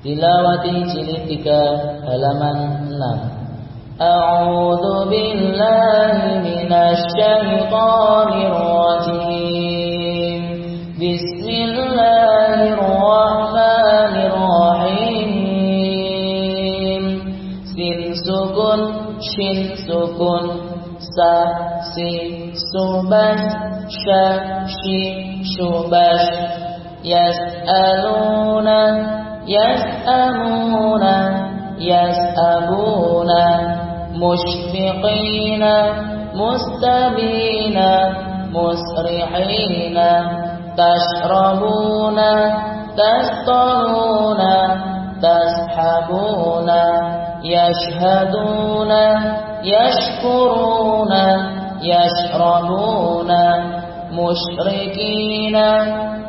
Tilawati jilid 3 halaman 6 A'udzu billahi minasy syaithanir rajim Bismillahirrahmanirrahim Sin sukun shin sukun sa si subas sha shi subas yas'aluna يسأمون يسأبون مشفقين مستبين مسرحين. تشربون تسطرون تسحبون. يشهدون يشكرون يشربون. مشركين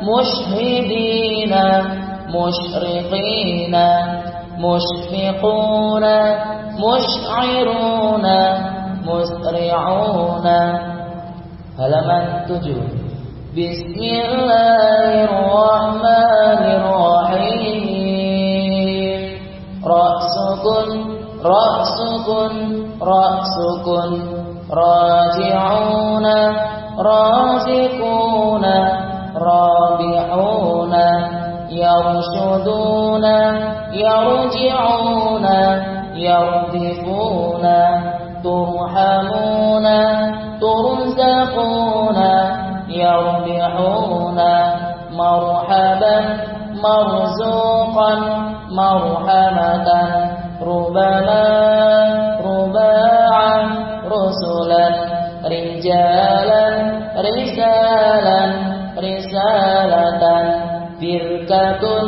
مشهدين مشرقين مشفقون مشعرون مسرعون. هلمن تجو بسم الله الرحمن الرحيم. رأسكن رأسكن رأسكن. Raji'una Razikuna Rabi'una يرشدون يرجعون يردفون ترحمون ترزقون يربحون مرحبا مرزوقا مرحمة رباعا رسلا رجالا رسالا رسالة firkatun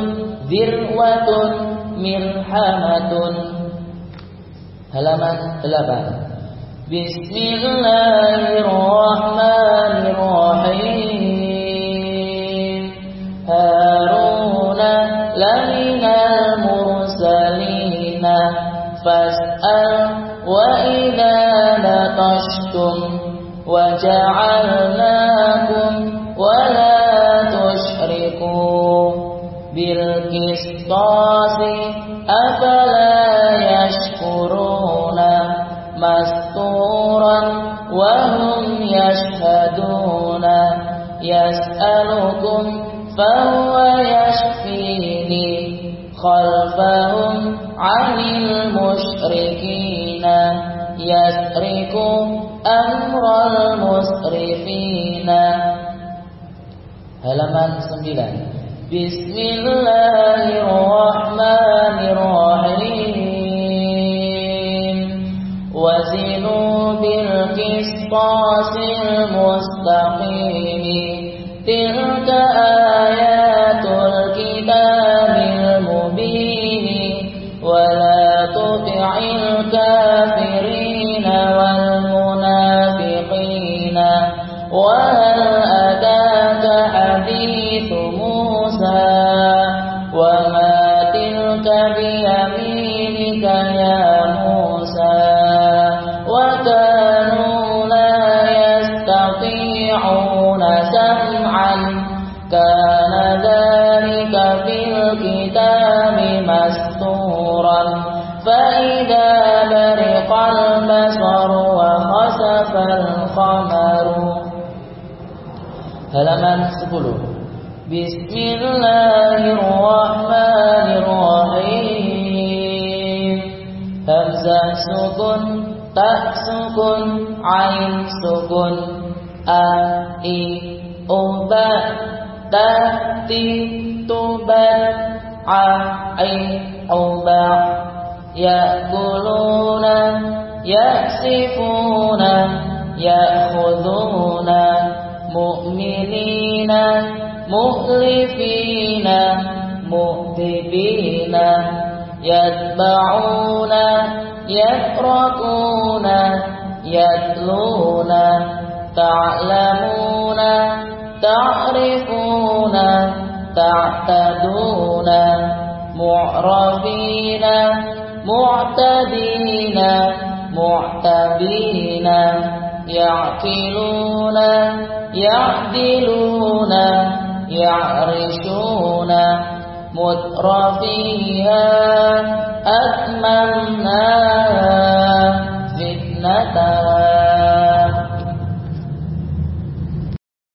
zirwatun mirhamatun halaman 8 Bismillahirrahmanirrahim Haruna laminal mursalina fas'al wa idza wa ja'alnakum wa la بالقسطاس أفلا يشكرون مستورا وهم يشهدون يسألكم فهو يشفيني خلفهم عن المشركين يسرك أمر المسرفين halaman 9 Bismillahirrahmanirrahim Wazinu bil qistasil mustaqim Tilka ayatul munafiqin Wa بيمينك يا موسى وكانوا لا يستطيعون سمعا كان ذلك في الكتاب مستورا فإذا برق البصر وخسف القمر halaman 10 Bismillahirrahmanirrahim Hamzah sukun, tak sukun, ain sukun, a, i, u, ba, ta, ti, tu, ba, a, i, u, ba, ya, guluna, khuduna, mu'minina, mu'lifina, mu'tibina, يتبعون يتركون يتلون تعلمون تعرفون تعتدون معرفين معتدين معتبين يعقلون يعدلون يعرشون. مترفيها أتممنا فتنة